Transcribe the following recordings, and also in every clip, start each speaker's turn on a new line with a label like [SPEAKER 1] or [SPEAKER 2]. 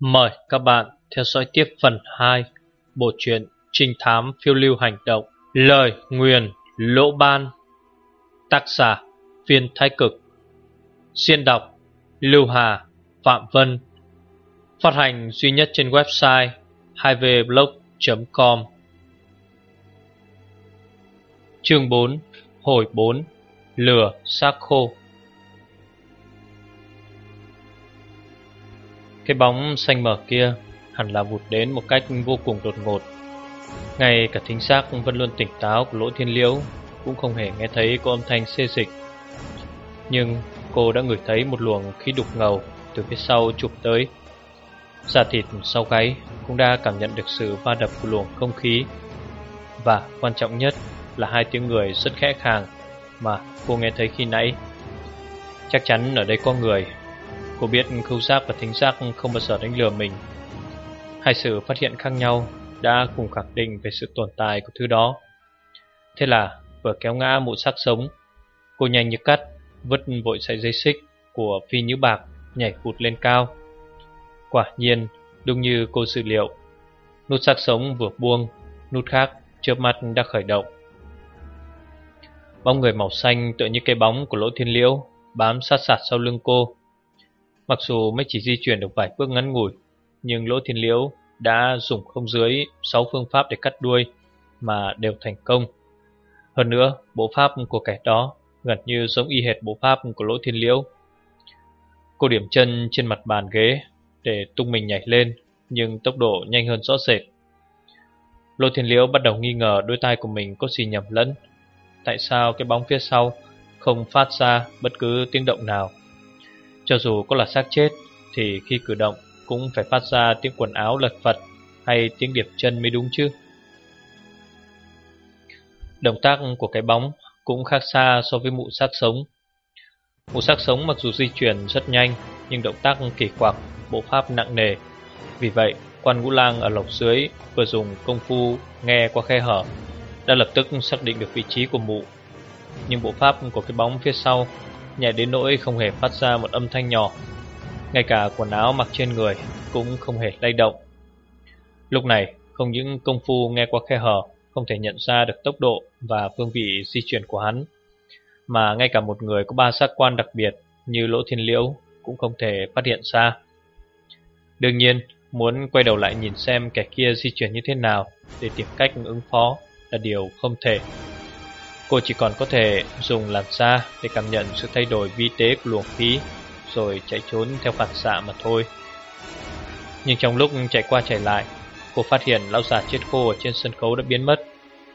[SPEAKER 1] Mời các bạn theo dõi tiếp phần 2 Bộ truyện Trinh thám phiêu lưu hành động, Lời nguyền lỗ ban, Tác giả Viên Thái Cực. Xuyên đọc, Lưu Hà Phạm Vân. Phát hành duy nhất trên website 2vblog.com Chương 4 Hồi 4 Lửa xác khô. Cái bóng xanh mờ kia hẳn là vụt đến một cách vô cùng đột ngột. Ngay cả thính xác vẫn luôn tỉnh táo của lỗ thiên liễu Cũng không hề nghe thấy có âm thanh xê dịch Nhưng cô đã ngửi thấy một luồng khí đục ngầu từ phía sau chụp tới. Da thịt sau gáy cũng đã cảm nhận được sự va đập của luồng không khí. Và quan trọng nhất là hai tiếng người rất khẽ khàng mà cô nghe thấy khi nãy. Chắc chắn ở đây có người Cô biết khâu giác và thính giác không bao giờ đánh lừa mình. Hai sự phát hiện khác nhau đã cùng khẳng định về sự tồn tại của thứ đó. Thế là, vừa kéo ngã mụ xác sống, Cô nhanh như cắt, vứt vội sợi dây xích của phi nhữ bạc nhảy vụt lên cao. Quả nhiên, đúng như cô dự liệu, Nút xác sống vừa buông, Nút khác chớp mắt đã khởi động. Bóng người màu xanh tựa như cây bóng của lỗ thiên liễu, Bám sát sạt sau lưng cô. Mặc dù mới chỉ di chuyển được vài bước ngắn ngủi, Nhưng lỗ thiên liễu đã dùng không dưới 6 phương pháp để cắt đuôi Mà đều thành công. Hơn nữa, bộ pháp của kẻ đó Gần như giống y hệt bộ pháp của lỗ thiên liễu. Cô điểm chân trên mặt bàn ghế Để tung mình nhảy lên, Nhưng tốc độ nhanh hơn rõ rệt. Lô Thiên Liễu bắt đầu nghi ngờ đôi tai của mình có gì nhầm lẫn. Tại sao cái bóng phía sau không phát ra bất cứ tiếng động nào? Cho dù có là xác chết Thì khi cử động cũng phải phát ra tiếng quần áo lật phật Hay tiếng điệp chân mới đúng chứ. Động tác của cái bóng cũng khác xa so với mụ xác sống. Mụ xác sống mặc dù di chuyển rất nhanh Nhưng động tác kỳ quặc, bộ pháp nặng nề. Vì vậy quan ngũ lang ở lộc dưới vừa dùng công phu nghe qua khe hở Đã lập tức xác định được vị trí của mụ. Nhưng bộ pháp của cái bóng phía sau nhẹ đến nỗi không hề phát ra một âm thanh nhỏ. Ngay cả quần áo mặc trên người cũng không hề lay động. Lúc này, không những công phu nghe qua khe hở không thể nhận ra được tốc độ và phương vị di chuyển của hắn, mà ngay cả một người có ba giác quan đặc biệt như lỗ thiên liễu cũng không thể phát hiện ra. Đương nhiên, muốn quay đầu lại nhìn xem kẻ kia di chuyển như thế nào để tìm cách ứng phó là điều không thể. Cô chỉ còn có thể dùng làn da để cảm nhận sự thay đổi vi tế của luồng khí, Rồi chạy trốn theo phản xạ mà thôi. Nhưng trong lúc chạy qua chạy lại, Cô phát hiện lão già chết khô ở trên sân khấu đã biến mất.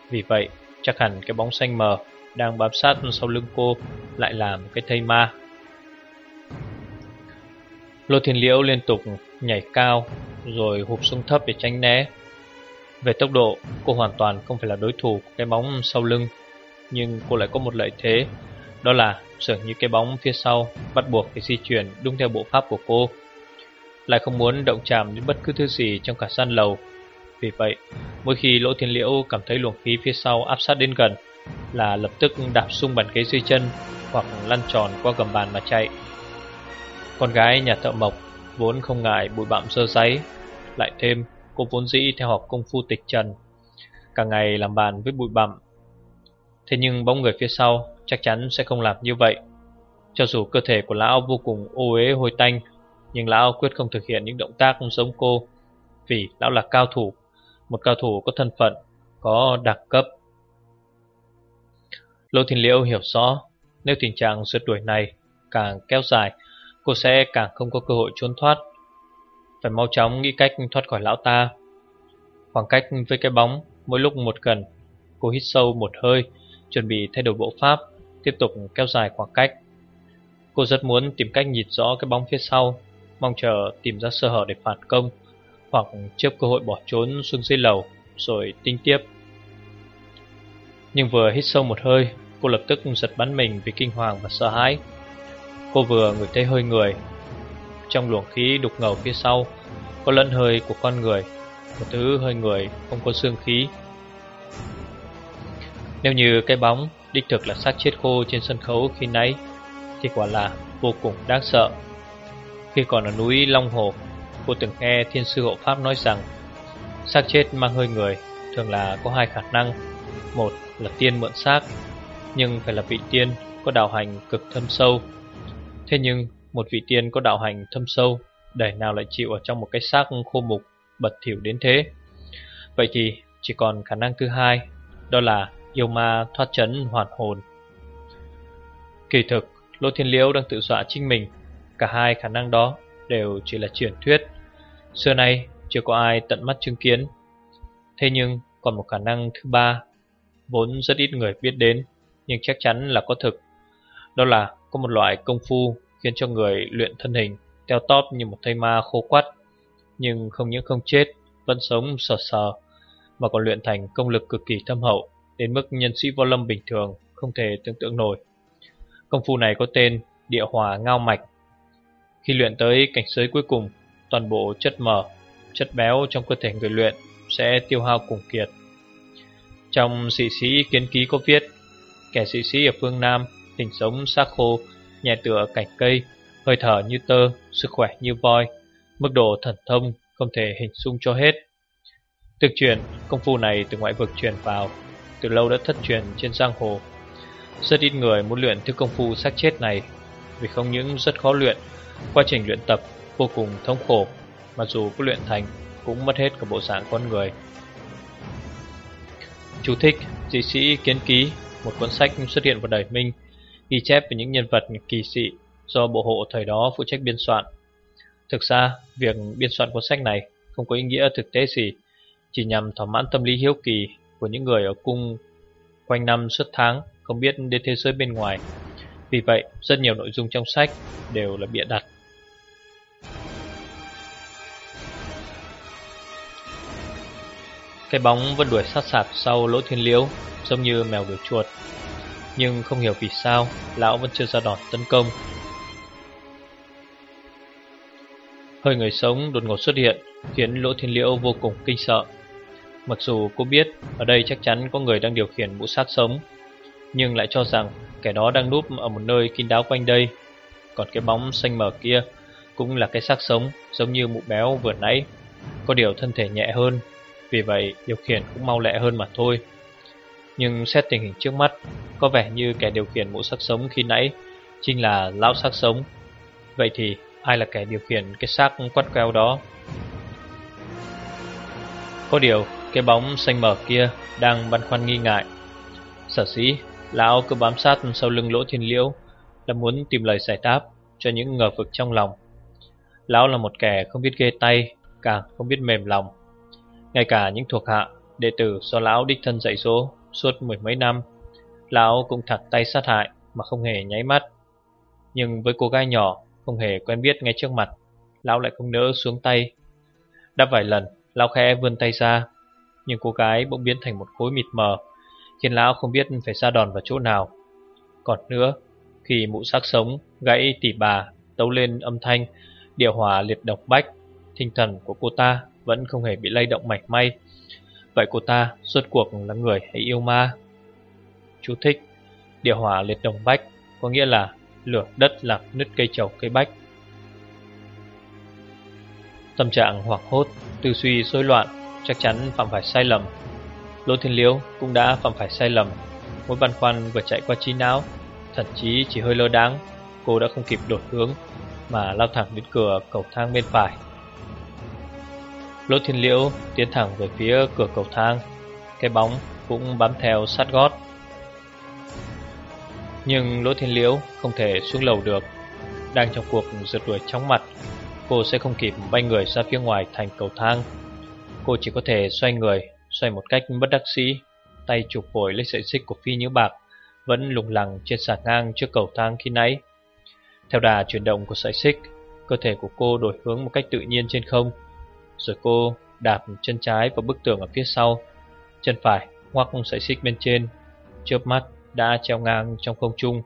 [SPEAKER 1] Vì vậy, chắc hẳn cái bóng xanh mờ đang bám sát sau lưng cô lại là một cái thây ma. Lô Thiên Liễu liên tục nhảy cao, rồi hụp xuống thấp để tránh né. Về tốc độ, cô hoàn toàn không phải là đối thủ của cái bóng sau lưng nhưng cô lại có một lợi thế. Đó là dường như cái bóng phía sau, Bắt buộc phải di chuyển đúng theo bộ pháp của cô. Lại không muốn động chạm đến bất cứ thứ gì trong cả gian lầu. Vì vậy, Mỗi khi Lỗ Thiên Liễu cảm thấy luồng khí phía sau áp sát đến gần, Là lập tức đạp sung bàn ghế dưới chân Hoặc lăn tròn qua gầm bàn mà chạy. Con gái nhà thợ mộc Vốn không ngại bụi bặm sơ giấy Lại thêm cô vốn dĩ theo học công phu tịch trần. Cả ngày làm bàn với bụi bặm Thế nhưng bóng người phía sau chắc chắn sẽ không làm như vậy. Cho dù cơ thể của lão vô cùng ô uế hôi tanh, Nhưng lão quyết không thực hiện những động tác giống cô, Vì lão là cao thủ, Một cao thủ có thân phận, Có đặc cấp. Lô Thiên Liễu hiểu rõ, Nếu tình trạng rượt đuổi này càng kéo dài, Cô sẽ càng không có cơ hội trốn thoát. Phải mau chóng nghĩ cách thoát khỏi lão ta. Khoảng cách với cái bóng, Mỗi lúc một gần, Cô hít sâu một hơi chuẩn bị thay đổi bộ pháp, tiếp tục kéo dài khoảng cách. Cô rất muốn tìm cách nhìn rõ cái bóng phía sau, mong chờ tìm ra sơ hở để phản công, hoặc chớp cơ hội bỏ trốn xuống dưới lầu, rồi tinh tiếp. Nhưng vừa hít sâu một hơi, cô lập tức giật bắn mình vì kinh hoàng và sợ hãi. Cô vừa ngửi thấy hơi người. Trong luồng khí đục ngầu phía sau, có lẫn hơi của con người, một thứ hơi người không có xương khí. Nếu như cái bóng đích thực là xác chết khô trên sân khấu khi nãy, Thì quả là vô cùng đáng sợ. Khi còn ở núi Long Hồ, Cô từng nghe thiên sư hộ pháp nói rằng xác chết mang hơi người thường là có hai khả năng. Một là tiên mượn xác, Nhưng phải là vị tiên có đạo hành cực thâm sâu. Thế nhưng, một vị tiên có đạo hành thâm sâu Để nào lại chịu ở trong một cái xác khô mục, Bật thiểu đến thế? Vậy thì chỉ còn khả năng thứ hai, Đó là yêu ma thoát chấn hoàn hồn. Kỳ thực, Lô Thiên Liễu đang tự dọa chính mình. Cả hai khả năng đó đều chỉ là truyền thuyết. Xưa nay, chưa có ai tận mắt chứng kiến. Thế nhưng, còn một khả năng thứ ba, Vốn rất ít người biết đến, Nhưng chắc chắn là có thực. Đó là có một loại công phu Khiến cho người luyện thân hình, Teo tóp như một thây ma khô quắt, Nhưng không những không chết, Vẫn sống sờ sờ, Mà còn luyện thành công lực cực kỳ thâm hậu. Đến mức nhân sĩ võ lâm bình thường Không thể tưởng tượng nổi. Công phu này có tên địa hòa ngao mạch. Khi luyện tới cảnh giới cuối cùng Toàn bộ chất mỡ, chất béo trong cơ thể người luyện Sẽ tiêu hao cùng kiệt. Trong sĩ sĩ kiến ký có viết Kẻ sĩ sĩ ở phương Nam tình sống xác khô Nhẹ tựa cảnh cây Hơi thở như tơ Sức khỏe như voi Mức độ thần thông không thể hình dung cho hết. Thực truyền công phu này từ ngoại vực truyền vào. Từ lâu đã thất truyền trên giang hồ. Rất ít người muốn luyện thứ công phu xác chết này, Vì không những rất khó luyện, Quá trình luyện tập vô cùng thống khổ, Mặc dù có luyện thành Cũng mất hết cả bộ dạng con người. Chú thích, Dị sĩ Kiến Ký, Một cuốn sách xuất hiện vào đời Minh, Ghi chép về những nhân vật kỳ dị Do bộ hộ thời đó phụ trách biên soạn. Thực ra, việc biên soạn cuốn sách này Không có ý nghĩa thực tế gì, Chỉ nhằm thỏa mãn tâm lý hiếu kỳ của những người ở cung Quanh năm suốt tháng không biết đến thế giới bên ngoài. Vì vậy, rất nhiều nội dung trong sách đều là bịa đặt. Cái bóng vẫn đuổi sát sạt sau lỗ thiên liễu, giống như mèo đuổi chuột. Nhưng không hiểu vì sao, lão vẫn chưa ra đòn tấn công. Hơi người sống đột ngột xuất hiện, khiến lỗ thiên liễu vô cùng kinh sợ. Mặc dù cô biết ở đây chắc chắn có người đang điều khiển mũ sát sống nhưng lại cho rằng kẻ đó đang núp ở một nơi kín đáo quanh đây. Còn cái bóng xanh mờ kia cũng là cái xác sống giống như mụ béo vừa nãy, có điều thân thể nhẹ hơn, vì vậy điều khiển cũng mau lẹ hơn mà thôi. Nhưng xét tình hình trước mắt, có vẻ như kẻ điều khiển mụ xác sống khi nãy chính là lão xác sống. Vậy thì ai là kẻ điều khiển cái xác quắt queo đó? Có điều, cái bóng xanh mờ kia đang băn khoăn nghi ngại. Sở sĩ Lão cứ bám sát sau lưng lỗ thiên liễu Là muốn tìm lời giải đáp Cho những ngờ vực trong lòng. Lão là một kẻ không biết ghê tay, Càng không biết mềm lòng. Ngay cả những thuộc hạ, Đệ tử do lão đích thân dạy dỗ Suốt mười mấy năm, Lão cũng thẳng tay sát hại Mà không hề nháy mắt. Nhưng với cô gái nhỏ Không hề quen biết ngay trước mặt, Lão lại không nỡ xuống tay. Đã vài lần, Lão khẽ vươn tay ra nhưng cô gái bỗng biến thành một khối mịt mờ khiến lão không biết phải ra đòn vào chỗ nào. Còn nữa, khi mụ xác sống gãy tỉ bà tấu lên âm thanh điều hòa liệt độc bách, tinh thần của cô ta vẫn không hề bị lay động mảy may. Vậy cô ta suốt cuộc là người hay yêu ma? Chú thích địa hòa liệt đồng bách có nghĩa là lửa đất làm nứt cây trầu cây bách. Tâm trạng hoảng hốt, tư suy rối loạn, chắc chắn phạm phải sai lầm. Lô Thiên Liễu cũng đã phạm phải sai lầm. Mối băn khoăn vừa chạy qua trí não, Thậm chí chỉ hơi lơ đáng Cô đã không kịp đổi hướng Mà lao thẳng đến cửa cầu thang bên phải. Lô Thiên Liễu tiến thẳng về phía cửa cầu thang, Cái bóng cũng bám theo sát gót. Nhưng Lỗ Thiên Liễu không thể xuống lầu được. Đang trong cuộc rượt đuổi chóng mặt, Cô sẽ không kịp bay người ra phía ngoài thành cầu thang. Cô chỉ có thể xoay người, Xoay một cách bất đắc sĩ Tay chụp vội lấy sợi xích của phi nhữ bạc, Vẫn lùng lẳng trên sàn ngang trước cầu thang khi nãy. Theo đà chuyển động của sợi xích, Cơ thể của cô đổi hướng một cách tự nhiên trên không. Rồi cô đạp chân trái vào bức tường ở phía sau, Chân phải ngoắc sợi xích bên trên, Chớp mắt đã treo ngang trong không trung.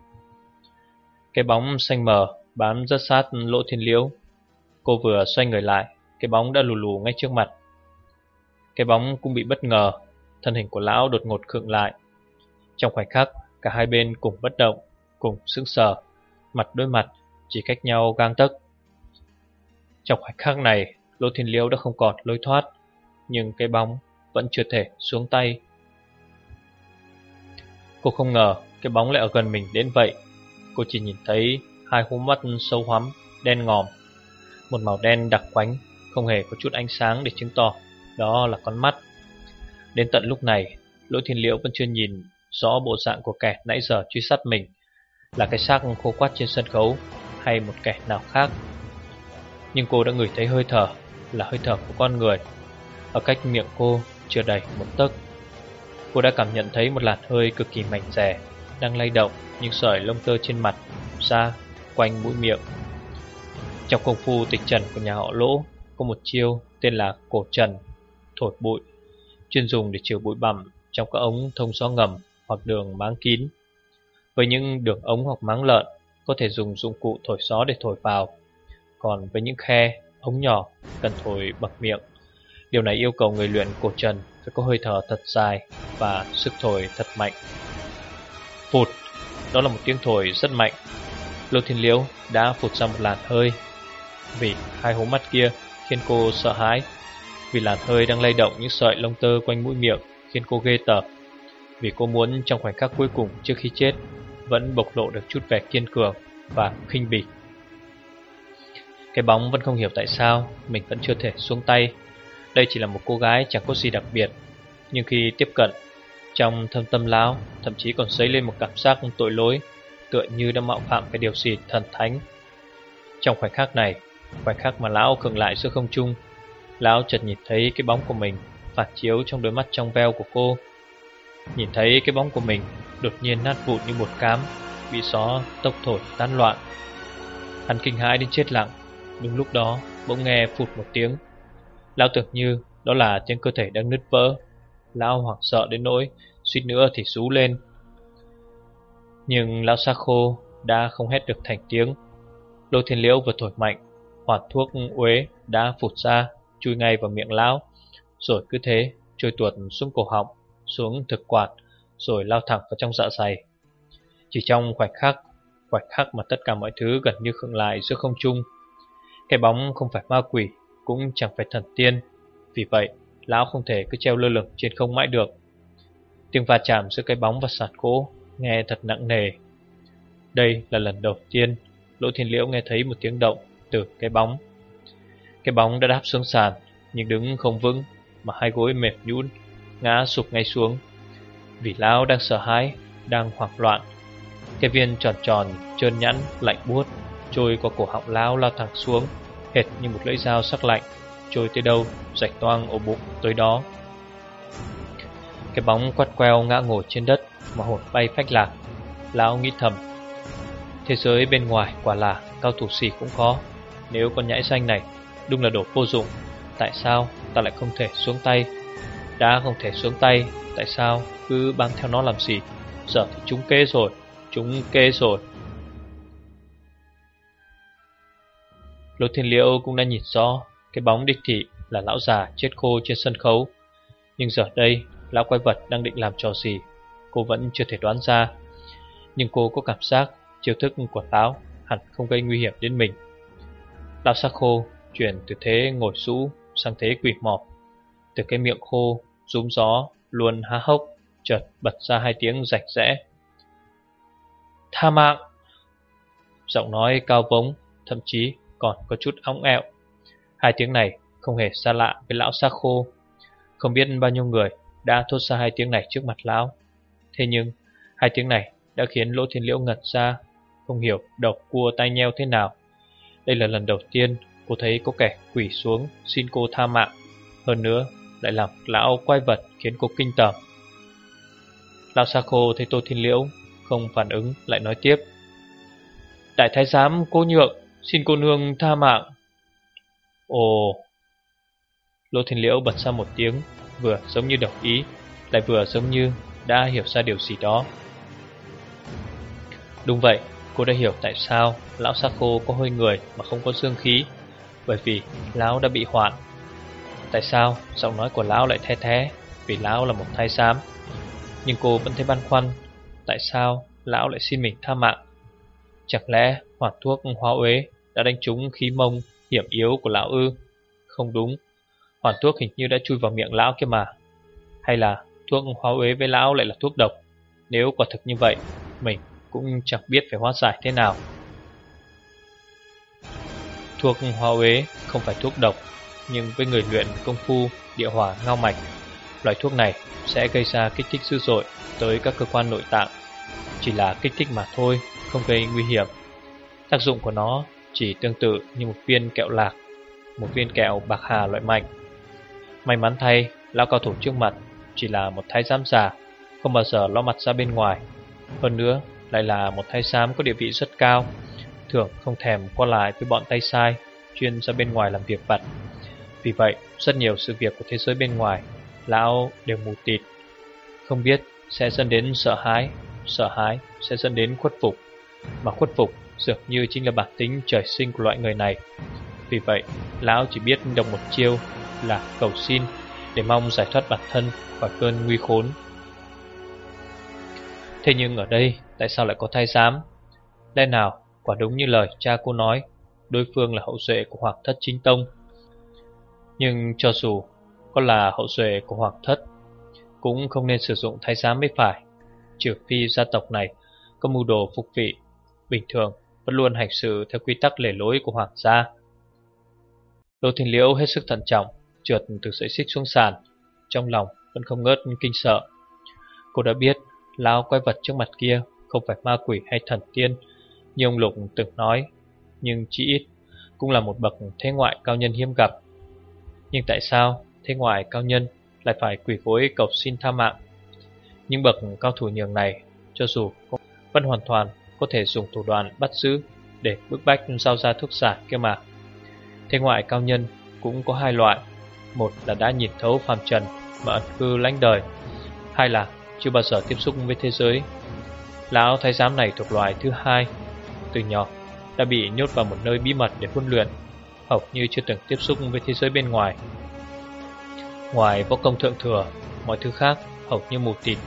[SPEAKER 1] Cái bóng xanh mờ bám rất sát lỗ thiên liễu. Cô vừa xoay người lại, Cái bóng đã lù lù ngay trước mặt cái bóng cũng bị bất ngờ Thân hình của lão đột ngột khựng lại. Trong khoảnh khắc Cả hai bên cùng bất động Cùng sững sờ Mặt đối mặt Chỉ cách nhau gang tấc. Trong khoảnh khắc này Lô Thiên liêu đã không còn lối thoát Nhưng cái bóng vẫn chưa thể xuống tay. Cô không ngờ cái bóng lại ở gần mình đến vậy. Cô chỉ nhìn thấy hai hố mắt sâu hoắm, đen ngòm Một màu đen đặc quánh, không hề có chút ánh sáng để chứng tỏ. Đó là con mắt. Đến tận lúc này, Lỗ Thiên Liễu vẫn chưa nhìn rõ bộ dạng của kẻ nãy giờ truy sát mình Là cái xác khô quát trên sân khấu hay một kẻ nào khác. Nhưng cô đã ngửi thấy hơi thở là hơi thở của con người. Ở cách miệng cô chưa đầy một tấc. Cô đã cảm nhận thấy một làn hơi cực kỳ mảnh rẻ Đang lay động những sợi lông tơ trên mặt, da, quanh mũi miệng. Trong công phu tịch trần của nhà họ Lỗ Có một chiêu tên là cổ trần, thổi bụi Chuyên dùng để chiều bụi bặm trong các ống thông gió ngầm hoặc đường máng kín Với những đường ống hoặc máng lợn Có thể dùng dụng cụ thổi gió để thổi vào Còn với những khe, ống nhỏ cần thổi bằng miệng Điều này yêu cầu người luyện cổ trần phải có hơi thở thật dài và sức thổi thật mạnh. Phụt, đó là một tiếng thổi rất mạnh. Lô Thiên Liễu đã phụt ra một làn hơi. Vì hai hố mắt kia khiến cô sợ hãi. Vì làn hơi đang lay động những sợi lông tơ quanh mũi miệng khiến cô ghê tởm. Vì cô muốn trong khoảnh khắc cuối cùng trước khi chết vẫn bộc lộ được chút vẻ kiên cường và khinh bỉ. Cái bóng vẫn không hiểu tại sao mình vẫn chưa thể xuống tay đây chỉ là một cô gái chẳng có gì đặc biệt Nhưng khi tiếp cận, Trong thâm tâm lão, Thậm chí còn dấy lên một cảm giác tội lỗi, Tựa như đã mạo phạm cái điều gì thần thánh Trong khoảnh khắc này, Khoảnh khắc mà lão khựng lại giữa không trung Lão chợt nhìn thấy cái bóng của mình Phản chiếu trong đôi mắt trong veo của cô. Nhìn thấy cái bóng của mình, Đột nhiên nát vụn như một cám, Bị gió tốc thổi tan loạn. Hắn kinh hãi đến chết lặng Đúng lúc đó bỗng nghe phụt một tiếng. Lão tưởng như đó là trên cơ thể đang nứt vỡ. Lão hoảng sợ đến nỗi Suýt nữa thì rú lên. Nhưng lão sa khô Đã không hét được thành tiếng. Lô thiên liễu vừa thổi mạnh Hoạt thuốc uế đã phụt ra. Chui ngay vào miệng lão Rồi cứ thế trôi tuột xuống cổ họng Xuống thực quản, Rồi lao thẳng vào trong dạ dày. Chỉ trong khoảnh khắc Khoảnh khắc mà tất cả mọi thứ gần như khựng lại giữa không trung Cái bóng không phải ma quỷ cũng chẳng phải thần tiên. Vì vậy lão không thể cứ treo lơ lửng trên không mãi được. Tiếng va chạm giữa cái bóng và sạt gỗ Nghe thật nặng nề. Đây là lần đầu tiên Lỗ thiên liễu nghe thấy một tiếng động từ cái bóng. Cái bóng đã đáp xuống sàn Nhưng đứng không vững Mà hai gối mềm nhũn Ngã sụp ngay xuống Vì lão đang sợ hãi Đang hoảng loạn Cái viên tròn tròn trơn nhẵn lạnh buốt Trôi qua cổ họng lão lao thẳng xuống hệt như một lưỡi dao sắc lạnh, trôi tới đâu, rạch toang ổ bụng tới đó. Cái bóng quắt queo ngã ngồi trên đất mà hồn bay phách lạc. Lão nghĩ thầm, thế giới bên ngoài quả là cao thủ xì cũng có. Nếu con nhãi xanh này đúng là đồ vô dụng, tại sao ta lại không thể xuống tay? Đã không thể xuống tay, tại sao cứ bám theo nó làm gì? Giờ thì chúng kê rồi, chúng kê rồi. Lô Thiên Liễu cũng đã nhìn rõ Cái bóng địch thị là lão già chết khô trên sân khấu Nhưng giờ đây Lão quái vật đang định làm trò gì Cô vẫn chưa thể đoán ra Nhưng cô có cảm giác chiêu thức của lão Hẳn không gây nguy hiểm đến mình Lão sắc khô Chuyển từ thế ngồi rũ sang thế quỳ mọp Từ cái miệng khô Rúm gió luôn há hốc Chợt bật ra hai tiếng rạch rẽ Tha mạng Giọng nói cao vống Thậm chí còn có chút óng ẹo. Hai tiếng này không hề xa lạ với lão xa khô. Không biết bao nhiêu người đã thốt ra hai tiếng này trước mặt lão. Thế nhưng, hai tiếng này đã khiến Lỗ Thiên Liễu ngật ra, không hiểu độc cua tay nheo thế nào. Đây là lần đầu tiên cô thấy có kẻ quỷ xuống xin cô tha mạng. Hơn nữa, lại làm lão quay vật khiến cô kinh tởm. Lão Sa Khô thấy Tô Thiên Liễu không phản ứng lại nói tiếp. Đại thái giám cô nhượng Xin cô nương tha mạng Ồ Lô Thiên Liễu bật ra một tiếng Vừa giống như đồng ý Lại vừa giống như đã hiểu ra điều gì đó Đúng vậy Cô đã hiểu tại sao Lão Sa Khô có hơi người mà không có dương khí bởi vì Lão đã bị hoạn. Tại sao giọng nói của Lão lại the thế? Vì Lão là một thai giám. Nhưng cô vẫn thấy băn khoăn, Tại sao Lão lại xin mình tha mạng? Chẳng lẽ hoạt thuốc hóa uế đã đánh trúng khí mông, hiểm yếu của lão ư. không đúng. Hoàn thuốc hình như đã chui vào miệng lão kia mà. Hay là thuốc hóa uế với lão lại là thuốc độc? Nếu quả thực như vậy, Mình cũng chẳng biết phải hóa giải thế nào. Thuốc Hoa uế không phải thuốc độc Nhưng với người luyện công phu địa hỏa ngao mạch Loại thuốc này sẽ gây ra kích thích dữ dội tới các cơ quan nội tạng. Chỉ là kích thích mà thôi, không gây nguy hiểm. Tác dụng của nó chỉ tương tự như một viên kẹo lạc Một viên kẹo bạc hà loại mạnh May mắn thay, lão cao thủ trước mặt chỉ là một thái giám già Không bao giờ lo mặt ra bên ngoài. Hơn nữa, lại là một thái giám có địa vị rất cao. Thường không thèm qua lại với bọn tay sai Chuyên ra bên ngoài làm việc vặt. Vì vậy, rất nhiều sự việc của thế giới bên ngoài Lão đều mù tịt. Không biết sẽ dẫn đến sợ hãi Sợ hãi sẽ dẫn đến khuất phục. Mà khuất phục dường như chính là bản tính trời sinh của loại người này. Vì vậy, Lão chỉ biết đồng một chiêu là cầu xin Để mong giải thoát bản thân khỏi cơn nguy khốn. Thế nhưng ở đây tại sao lại có thai giám? Lẽ nào quả đúng như lời cha cô nói, Đối phương là hậu duệ của Hoàng thất chính tông. Nhưng cho dù có là hậu duệ của Hoàng thất, Cũng không nên sử dụng thái giám mới phải, Trừ phi gia tộc này có mưu đồ phục vị. Bình thường, vẫn luôn hành sự theo quy tắc lề lối của Hoàng gia. Lô Thiên Liễu hết sức thận trọng, Trượt từ sợi xích xuống sàn, Trong lòng vẫn không ngớt kinh sợ. Cô đã biết, Lão quái vật trước mặt kia Không phải ma quỷ hay thần tiên như ông Lục từng nói, Nhưng chỉ ít cũng là một bậc thế ngoại cao nhân hiếm gặp. Nhưng tại sao thế ngoại cao nhân lại phải quỳ gối cầu xin tha mạng? Những bậc cao thủ nhường này, Cho dù vẫn hoàn toàn có thể dùng thủ đoạn bắt giữ Để bức bách giao ra thuốc giả kia mà. Thế ngoại cao nhân cũng có hai loại. Một là đã nhìn thấu phàm trần mà ẩn cư lãnh đời. Hai là chưa bao giờ tiếp xúc với thế giới. Lão thái giám này thuộc loại thứ hai. Từ nhỏ, đã bị nhốt vào một nơi bí mật để huấn luyện, Hầu như chưa từng tiếp xúc với thế giới bên ngoài. Ngoài võ công thượng thừa, Mọi thứ khác hầu như mù tịt.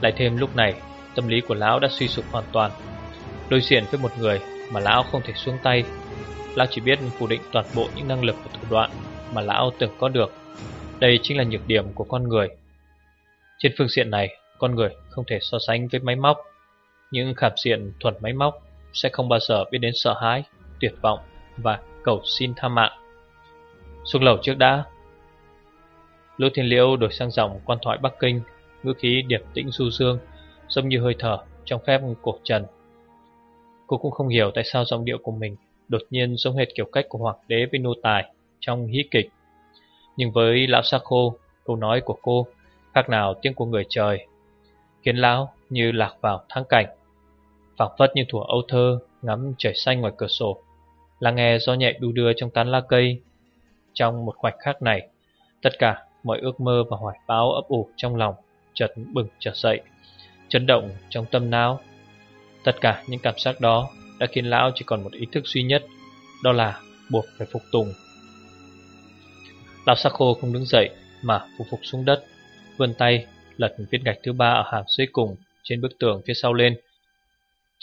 [SPEAKER 1] Lại thêm lúc này, Tâm lý của lão đã suy sụp hoàn toàn. Đối diện với một người mà lão không thể xuống tay, Lão chỉ biết phủ định toàn bộ những năng lực và thủ đoạn Mà lão từng có được. Đây chính là nhược điểm của con người. Trên phương diện này, Con người không thể so sánh với máy móc. Những khảm diện thuần máy móc sẽ không bao giờ biết đến sợ hãi, Tuyệt vọng và cầu xin tha mạng. Xuống lầu trước đã. Lô Thiên Liễu đổi sang dòng quan thoại Bắc Kinh, Ngữ khí điệp tĩnh du dương, Giống như hơi thở trong phép cổ trần. Cô cũng không hiểu tại sao giọng điệu của mình Đột nhiên giống hệt kiểu cách của hoàng đế với nô tài Trong hí kịch. Nhưng với lão sa khô, Câu nói của cô, khác nào tiếng của người trời, Khiến lão như lạc vào thắng cảnh phảng phất như thủa âu thơ Ngắm trời xanh ngoài cửa sổ. Lắng nghe gió nhẹ đu đưa trong tán lá cây. Trong một khoảnh khắc này, Tất cả mọi ước mơ và hoài báo ấp ủ trong lòng chợt bừng trở dậy, chấn động trong tâm não. Tất cả những cảm giác đó đã khiến lão chỉ còn một ý thức duy nhất, Đó là buộc phải phục tùng. Lão Sakho không đứng dậy mà phục phục xuống đất, Vươn tay lật viên gạch thứ ba ở hàm dưới cùng trên bức tường phía sau lên.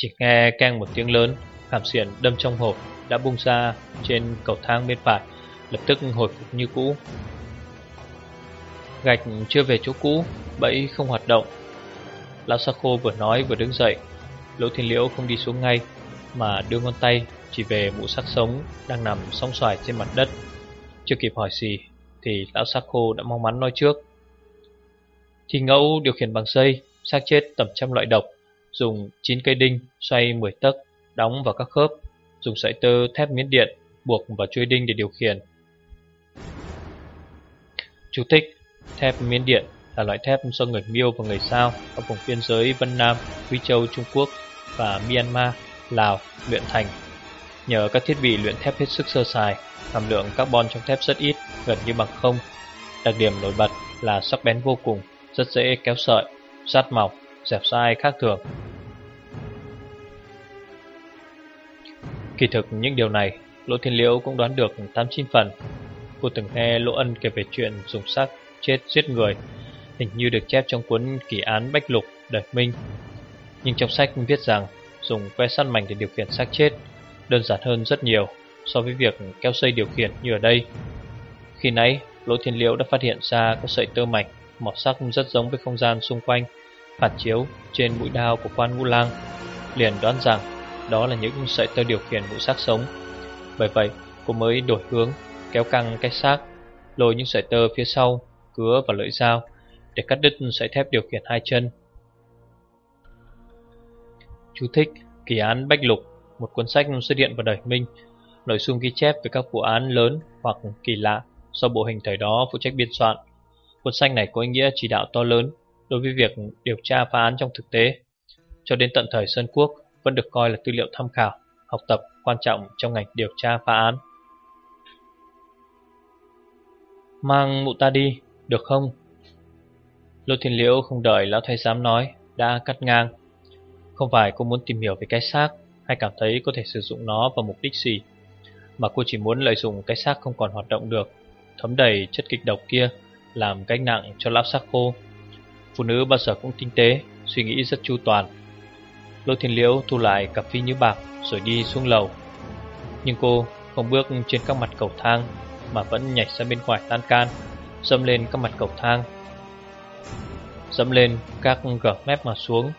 [SPEAKER 1] Chỉ nghe keng một tiếng lớn Hàm xiển đâm trong hộp, đã bung ra trên cầu thang bên phải, Lập tức hồi phục như cũ. Gạch chưa về chỗ cũ, Bẫy không hoạt động. Lão Sakho vừa nói vừa đứng dậy. Lỗ Thiên Liễu không đi xuống ngay, Mà đưa ngón tay chỉ về mũ sắc sống Đang nằm song xoài trên mặt đất. Chưa kịp hỏi gì, Thì lão Sakho đã mong mắn nói trước. Thì ngẫu điều khiển bằng dây, xác chết tầm trăm loại độc. Dùng 9 cây đinh xoay 10 tấc Đóng vào các khớp Dùng sợi tơ thép miến điện Buộc vào chuôi đinh để điều khiển Chú thích Thép miến điện là loại thép do người Miêu và người Sao ở vùng biên giới Vân Nam, Quý Châu, Trung Quốc và Myanmar, Lào luyện thành. Nhờ các thiết bị luyện thép hết sức sơ sài, hàm lượng carbon trong thép rất ít, gần như bằng không. Đặc điểm nổi bật là sắc bén vô cùng, rất dễ kéo sợi, sát mỏng, dẹp sai khác thường. Kỳ thực những điều này, Lỗ Thiên Liễu cũng đoán được 89 phần. Cô từng nghe Lỗ Ân kể về chuyện dùng sắc chết giết người hình như được chép trong cuốn kỳ án Bách Lục Đời Minh. Nhưng trong sách viết rằng dùng que săn mảnh để điều khiển xác chết đơn giản hơn rất nhiều so với việc keo dây điều khiển như ở đây. Khi nãy, Lỗ Thiên Liễu đã phát hiện ra có sợi tơ mảnh, màu sắc rất giống với không gian xung quanh phản chiếu trên mũi đao của quan ngũ lang liền đoán rằng đó là những sợi tơ điều khiển bộ xác sống. Bởi vậy, cô mới đổi hướng, kéo căng cái xác, lôi những sợi tơ phía sau, cứa vào lưỡi dao để cắt đứt sợi thép điều khiển hai chân. Chú thích kỳ án bách lục, một cuốn sách xuất hiện vào đời minh, nội dung ghi chép về các vụ án lớn hoặc kỳ lạ do bộ hình thời đó phụ trách biên soạn. Cuốn sách này có ý nghĩa chỉ đạo to lớn đối với việc điều tra phá án trong thực tế. Cho đến tận thời Sơn Quốc vẫn được coi là tư liệu tham khảo, học tập quan trọng trong ngành điều tra phá án. Mang mụ ta đi, được không? Lô Thiên Liễu không đợi lão thái giám nói, đã cắt ngang. Không phải cô muốn tìm hiểu về cái xác hay cảm thấy có thể sử dụng nó vào mục đích gì, mà cô chỉ muốn lợi dụng cái xác không còn hoạt động được, thấm đầy chất kịch độc kia làm gánh nặng cho lão xác khô. Phụ nữ bao giờ cũng tinh tế, suy nghĩ rất chu toàn. Lô Thiên Liễu thu lại cặp phi như bạc rồi đi xuống lầu. Nhưng cô không bước trên các mặt cầu thang mà vẫn nhảy sang bên ngoài tan can, dâm lên các mặt cầu thang. Dẫm lên các gợt mép mà xuống.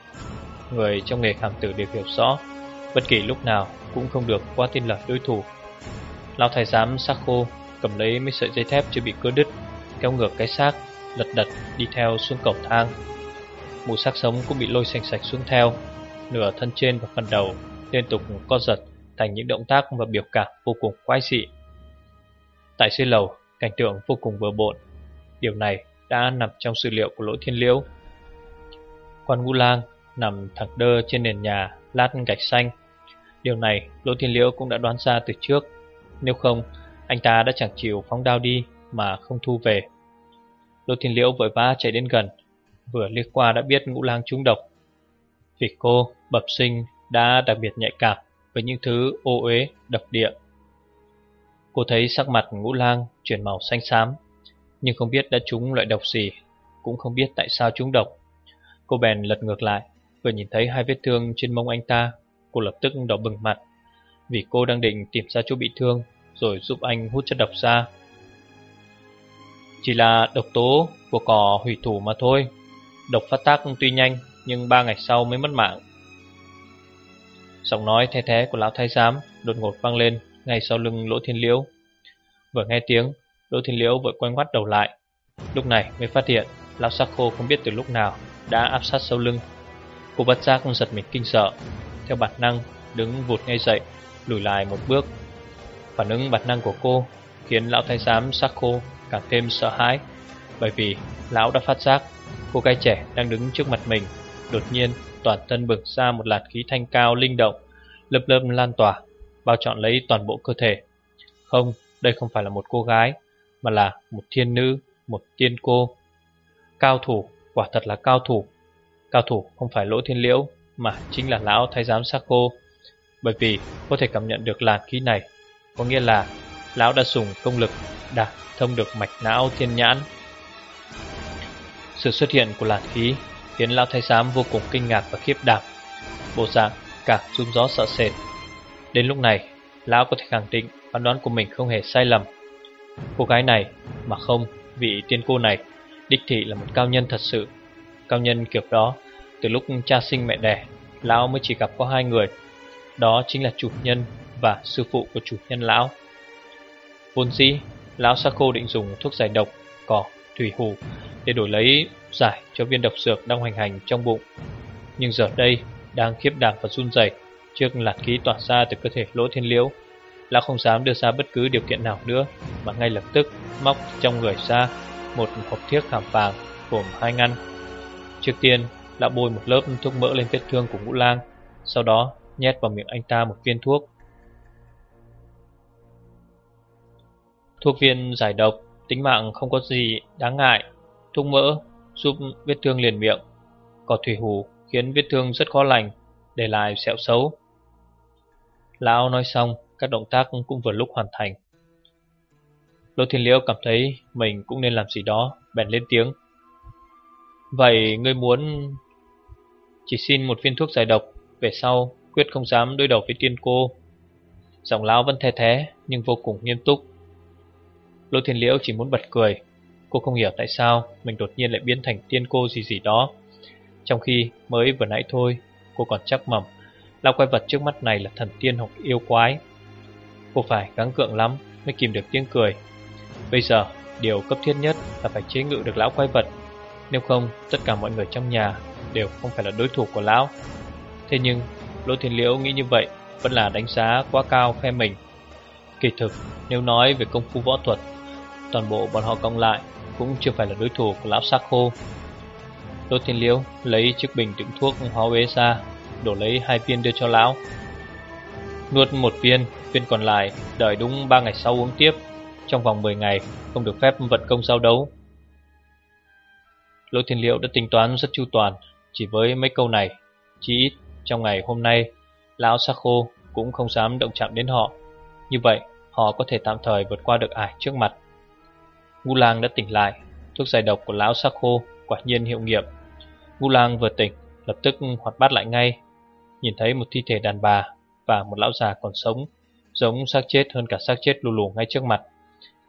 [SPEAKER 1] Người trong nghề khảm tử đều hiểu rõ, bất kỳ lúc nào cũng không được qua tin lời đối thủ. Lão thái giám sắc khô cầm lấy mấy sợi dây thép chưa bị cưa đứt kéo ngược cái xác, lật đật đi theo xuống cầu thang. Mù xác sống cũng bị lôi sành sạch xuống theo, nửa thân trên và phần đầu liên tục co giật thành những động tác và biểu cảm vô cùng quái dị. Tại dưới lầu, cảnh tượng vô cùng bừa bộn. Điều này đã nằm trong sự liệu của lỗ thiên liễu. Quan Ngũ Lang nằm thẳng đơ trên nền nhà lát gạch xanh. Điều này lỗ thiên liễu cũng đã đoán ra từ trước. Nếu không, anh ta đã chẳng chịu phóng đao đi mà không thu về. Lỗ Thiên Liễu vội vã chạy đến gần, vừa liếc qua đã biết ngũ lang trúng độc. Vì cô, bẩm sinh, đã đặc biệt nhạy cảm với những thứ ô uế, độc địa. Cô thấy sắc mặt ngũ lang chuyển màu xanh xám, nhưng không biết đã trúng loại độc gì, cũng không biết tại sao trúng độc. Cô bèn lật ngược lại, vừa nhìn thấy hai vết thương trên mông anh ta, cô lập tức đỏ bừng mặt, vì cô đang định tìm ra chỗ bị thương rồi giúp anh hút chất độc ra. Chỉ là độc tố của cỏ hủy thủ mà thôi Độc phát tác tuy nhanh Nhưng ba ngày sau mới mất mạng Giọng nói the thế của lão thái giám Đột ngột vang lên Ngay sau lưng lỗ thiên liễu. Vừa nghe tiếng, Lỗ thiên liễu vội quay ngoắt đầu lại. Lúc này mới phát hiện Lão sắc khô không biết từ lúc nào Đã áp sát sau lưng. Cô bất giác giật mình kinh sợ, Theo bản năng đứng vụt ngay dậy, Lùi lại một bước. Phản ứng bản năng của cô Khiến lão thái giám sắc khô càng thêm sợ hãi, Bởi vì lão đã phát giác Cô gái trẻ đang đứng trước mặt mình Đột nhiên toàn thân bừng ra một làn khí thanh cao linh động Lập lớp lan tỏa Bao trọn lấy toàn bộ cơ thể. Không, đây không phải là một cô gái Mà là một thiên nữ Một tiên cô. Cao thủ, quả thật là cao thủ. Cao thủ không phải lỗ thiên liễu Mà chính là lão thái giám sắc cô Bởi vì có thể cảm nhận được làn khí này Có nghĩa là Lão đã dùng công lực đạt thông được mạch não thiên nhãn. Sự xuất hiện của làn khí khiến lão thái giám vô cùng kinh ngạc và khiếp đảm. Bộ dạng cả run gió sợ sệt. Đến lúc này, lão có thể khẳng định phán đoán của mình không hề sai lầm. Cô gái này mà không, vị tiên cô này đích thị là một cao nhân thật sự. Cao nhân kiểu đó, từ lúc cha sinh mẹ đẻ, lão mới chỉ gặp có hai người. Đó chính là chủ nhân và sư phụ của chủ nhân lão. Vốn dĩ Lão Sako định dùng thuốc giải độc Cỏ, thủy hù Để đổi lấy giải cho viên độc dược đang hoành hành trong bụng. Nhưng giờ đây Đang khiếp đảm và run rẩy Trước lạt khí tỏa ra từ cơ thể lỗ thiên liễu Lão không dám đưa ra bất cứ điều kiện nào nữa Mà ngay lập tức móc trong người ra Một hộp thiếc khảm vàng Gồm hai ngăn. Trước tiên Lão bôi một lớp thuốc mỡ lên vết thương của ngũ lang Sau đó nhét vào miệng anh ta một viên thuốc. Thuốc viên giải độc, tính mạng không có gì đáng ngại. Thuốc mỡ giúp vết thương liền miệng. Cỏ thủy hủ khiến vết thương rất khó lành, để lại sẹo xấu. Lão nói xong, các động tác cũng vừa lúc hoàn thành. Lô Thiên Liễu cảm thấy mình cũng nên làm gì đó, bèn lên tiếng. Vậy ngươi muốn chỉ xin một viên thuốc giải độc, về sau quyết không dám đối đầu với tiên cô. Giọng lão vẫn the thế nhưng vô cùng nghiêm túc. Lô Thiên Liễu chỉ muốn bật cười. Cô không hiểu tại sao mình đột nhiên lại biến thành tiên cô gì gì đó. Trong khi mới vừa nãy thôi, Cô còn chắc mầm Lão quái vật trước mắt này là thần tiên hoặc yêu quái. Cô phải gắng cưỡng lắm Mới kìm được tiếng cười. Bây giờ, điều cấp thiết nhất là phải chế ngự được lão quái vật. Nếu không, tất cả mọi người trong nhà Đều không phải là đối thủ của lão. Thế nhưng Lỗ Thiên Liễu nghĩ như vậy Vẫn là đánh giá quá cao phe mình. Kỳ thực, nếu nói về công phu võ thuật Toàn bộ bọn họ cộng lại, Cũng chưa phải là đối thủ của lão sắc khô Lỗ Thiên Liễu lấy chiếc bình đựng thuốc hóa uế ra, Đổ lấy hai viên đưa cho lão. Nuốt một viên Viên còn lại đợi đúng 3 ngày sau uống tiếp. Trong vòng 10 ngày, Không được phép vận công giao đấu. Lỗ Thiên Liễu đã tính toán rất chu toàn, Chỉ với mấy câu này Chỉ ít trong ngày hôm nay, Lão Sakho cũng không dám động chạm đến họ. Như vậy, họ có thể tạm thời vượt qua được ải trước mặt. Ngu lang đã tỉnh lại. Thuốc giải độc của lão Sakho quả nhiên hiệu nghiệm. Ngu lang vừa tỉnh, Lập tức hoạt bát lại ngay. Nhìn thấy một thi thể đàn bà Và một lão già còn sống, Giống xác chết hơn cả xác chết lù lù ngay trước mặt.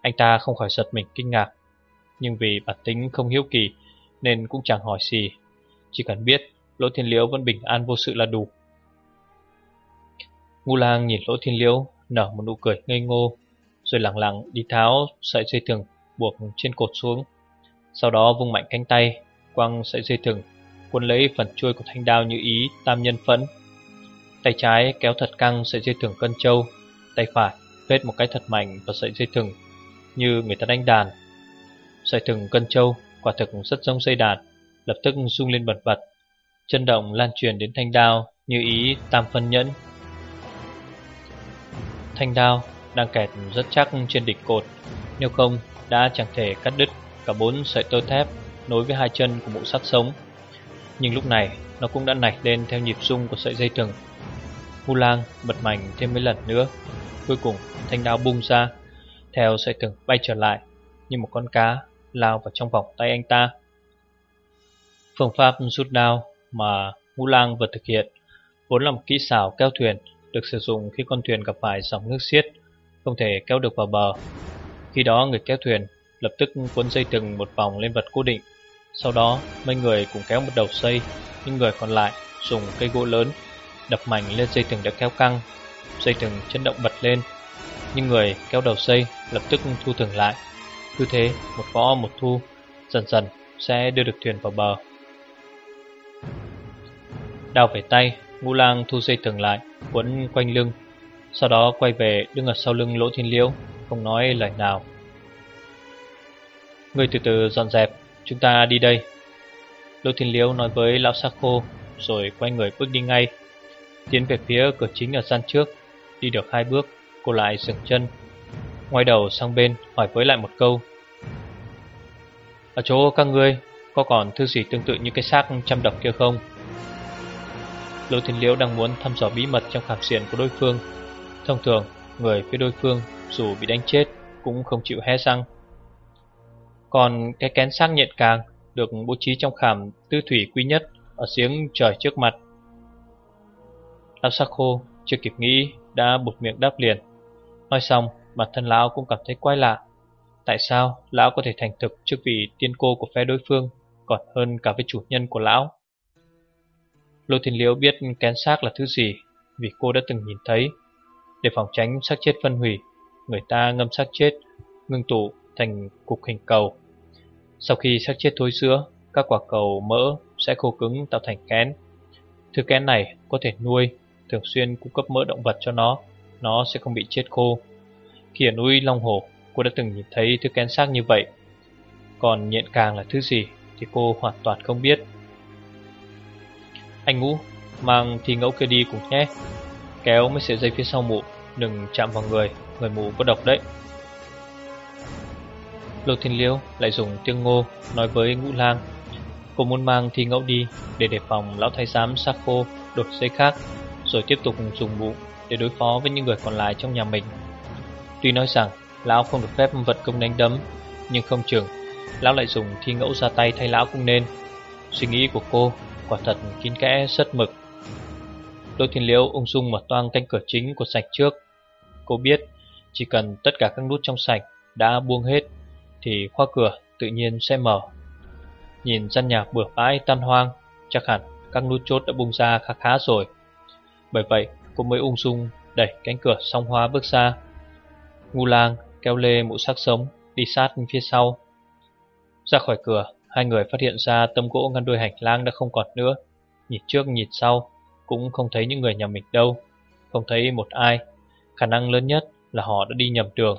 [SPEAKER 1] Anh ta không khỏi giật mình kinh ngạc. Nhưng vì bản tính không hiếu kỳ Nên cũng chẳng hỏi gì. Chỉ cần biết Lỗ Thiên Liễu vẫn bình an vô sự là đủ. Ngu lang nhìn Lỗ Thiên Liễu, Nở một nụ cười ngây ngô, Rồi lặng lặng đi tháo sợi dây thừng Buộc trên cột xuống. Sau đó vung mạnh cánh tay, Quăng sợi dây thừng, Cuốn lấy phần chuôi của thanh đao như ý, tam nhân phẫn. Tay trái kéo thật căng sợi dây thừng cân châu Tay phải vết một cái thật mạnh vào sợi dây thừng, Như người ta đánh đàn. Sợi thừng cân châu quả thực rất giống dây đàn, Lập tức rung lên bật bật Chân động lan truyền đến thanh đao Như ý, tam phân nhẫn. Thanh đao đang kẹt rất chắc trên đỉnh cột nếu không đã chẳng thể cắt đứt Cả bốn sợi tơ thép Nối với hai chân của bộ sắt sống. Nhưng lúc này nó cũng đã nảy lên Theo nhịp rung của sợi dây thừng. Mulan bật mạnh thêm mấy lần nữa. Cuối cùng thanh đao bung ra Theo sợi thừng bay trở lại Như một con cá lao vào trong vòng tay anh ta. Phương pháp rút đao mà Ngũ Lang vừa thực hiện vốn là một kỹ xảo kéo thuyền được sử dụng khi con thuyền gặp phải dòng nước xiết, không thể kéo được vào bờ. Khi đó người kéo thuyền lập tức cuốn dây thừng một vòng lên vật cố định. Sau đó, mấy người cùng kéo một đầu dây, những người còn lại dùng cây gỗ lớn đập mạnh lên dây thừng đã kéo căng. Dây thừng chấn động bật lên, Những người kéo đầu dây lập tức thu thừng lại. Cứ thế, một võ một thu, dần dần sẽ đưa được thuyền vào bờ. Đào về tay, ngũ lang thu dây thừng lại, quấn quanh lưng. Sau đó quay về đứng ở sau lưng lỗ thiên liễu, không nói lời nào. Người từ từ dọn dẹp, chúng ta đi đây. Lô thiên liễu nói với lão Sa khô, rồi quay người bước đi ngay. Tiến về phía cửa chính ở gian trước, đi được hai bước, cô lại dừng chân. Ngoài đầu sang bên hỏi với lại một câu. Ở chỗ các ngươi, có còn thứ gì tương tự như cái xác trăm độc kia không? Lô Thiên Liễu đang muốn thăm dò bí mật trong khảm xiển của đối phương. Thông thường, người phía đối phương dù bị đánh chết cũng không chịu hé răng. Còn cái kén xác nhện càng được bố trí trong khảm tư thủy quý nhất ở giếng trời trước mặt. Lão sắc khô chưa kịp nghĩ đã bụt miệng đáp liền. Nói xong, bản thân lão cũng cảm thấy quái lạ. Tại sao lão có thể thành thực trước vị tiên cô của phe đối phương còn hơn cả với chủ nhân của lão? Lô Thiên Liễu biết kén xác là thứ gì vì cô đã từng nhìn thấy. Để phòng tránh xác chết phân hủy, người ta ngâm xác chết, ngưng tụ thành cục hình cầu. Sau khi xác chết thối sữa, các quả cầu mỡ sẽ khô cứng tạo thành kén. Thứ kén này có thể nuôi, thường xuyên cung cấp mỡ động vật cho nó, nó sẽ không bị chết khô. Khi ở núi Long Hồ, cô đã từng nhìn thấy thứ kén xác như vậy. Còn nhện càng là thứ gì thì cô hoàn toàn không biết. Anh ngũ Mang thì ngẫu kia đi cùng nhé Kéo mấy sợi dây phía sau mụ Đừng chạm vào người Người mù có độc đấy Lô Thiên Liêu lại dùng tiếng ngô Nói với ngũ lang Cô muốn mang thi ngẫu đi Để đề phòng lão thái giám Sako đột dây khác, Rồi tiếp tục dùng mũ Để đối phó với những người còn lại trong nhà mình Tuy nói rằng Lão không được phép vật công đánh đấm, Nhưng không chừng Lão lại dùng thi ngẫu ra tay thay lão cũng nên Suy nghĩ của cô quả thật kín kẽ rất mực. Đỗ Thiên Liễu ung dung mở toang cánh cửa chính của sạch trước. Cô biết, chỉ cần tất cả các nút trong sảnh đã buông hết, Thì khoa cửa tự nhiên sẽ mở. Nhìn gian nhà bừa bãi tan hoang, Chắc hẳn các nút chốt đã bung ra khá khá rồi. Bởi vậy, cô mới ung dung đẩy cánh cửa song hoa bước ra. Ngu lang kéo lê mũ sắc sống Đi sát phía sau. Ra khỏi cửa, Hai người phát hiện ra tấm gỗ ngăn đuôi hành lang đã không còn nữa. Nhìn trước, nhìn sau, Cũng không thấy những người nhà mình đâu. Không thấy một ai. Khả năng lớn nhất là họ đã đi nhầm đường.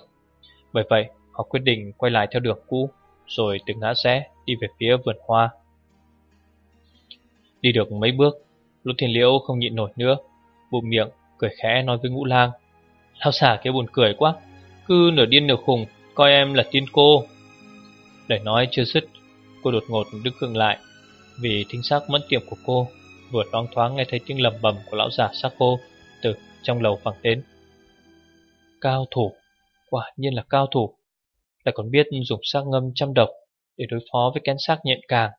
[SPEAKER 1] Bởi vậy, họ quyết định quay lại theo đường cũ, Rồi từ ngã rẽ đi về phía vườn hoa. Đi được mấy bước, Lục thiên liễu không nhịn nổi nữa Bụm miệng cười khẽ nói với ngũ lang. Lão xả kia buồn cười quá, Cứ nửa điên nửa khùng, Coi em là tiên cô. Để nói chưa dứt, Cô đột ngột đứng cưng lại, Vì thính xác mẫn tiệm của cô, Vừa loáng thoáng nghe thấy tiếng lầm bầm của lão già xác cô Từ trong lầu vẳng đến. Cao thủ. Quả nhiên là cao thủ. Lại còn biết dùng xác ngâm trăm độc Để đối phó với kén xác nhện càng.